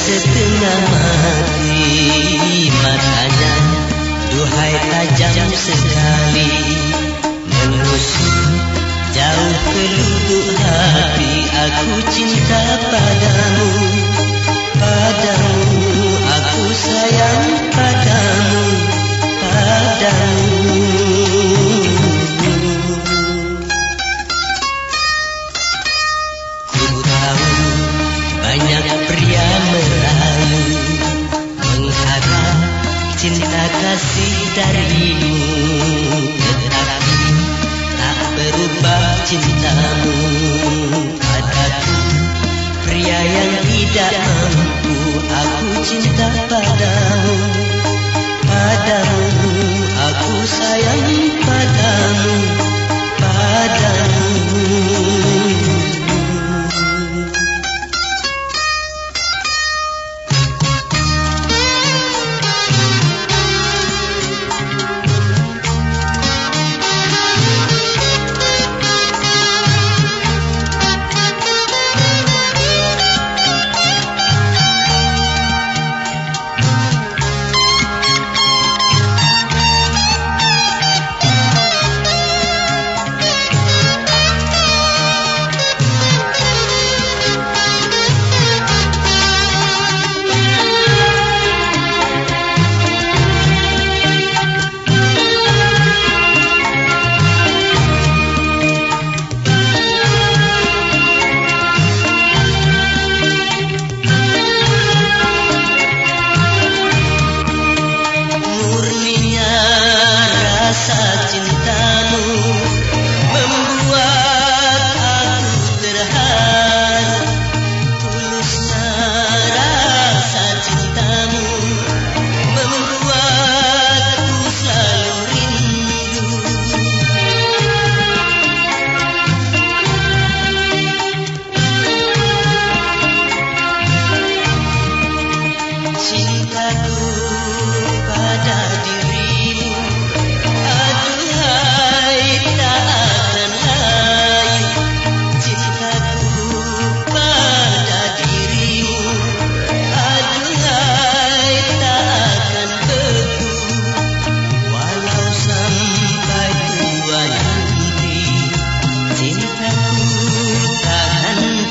setengah mati Matanya duhai tajam sekali. Menusuk jauh ke lubuk hati Aku cinta padamu cinta kasih darimu. Tetapi tak berubah cintamu. Padaku pria yang tidak mampu. Aku cinta padamu. Padamu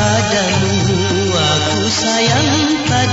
Padamu. Aku sayang padamu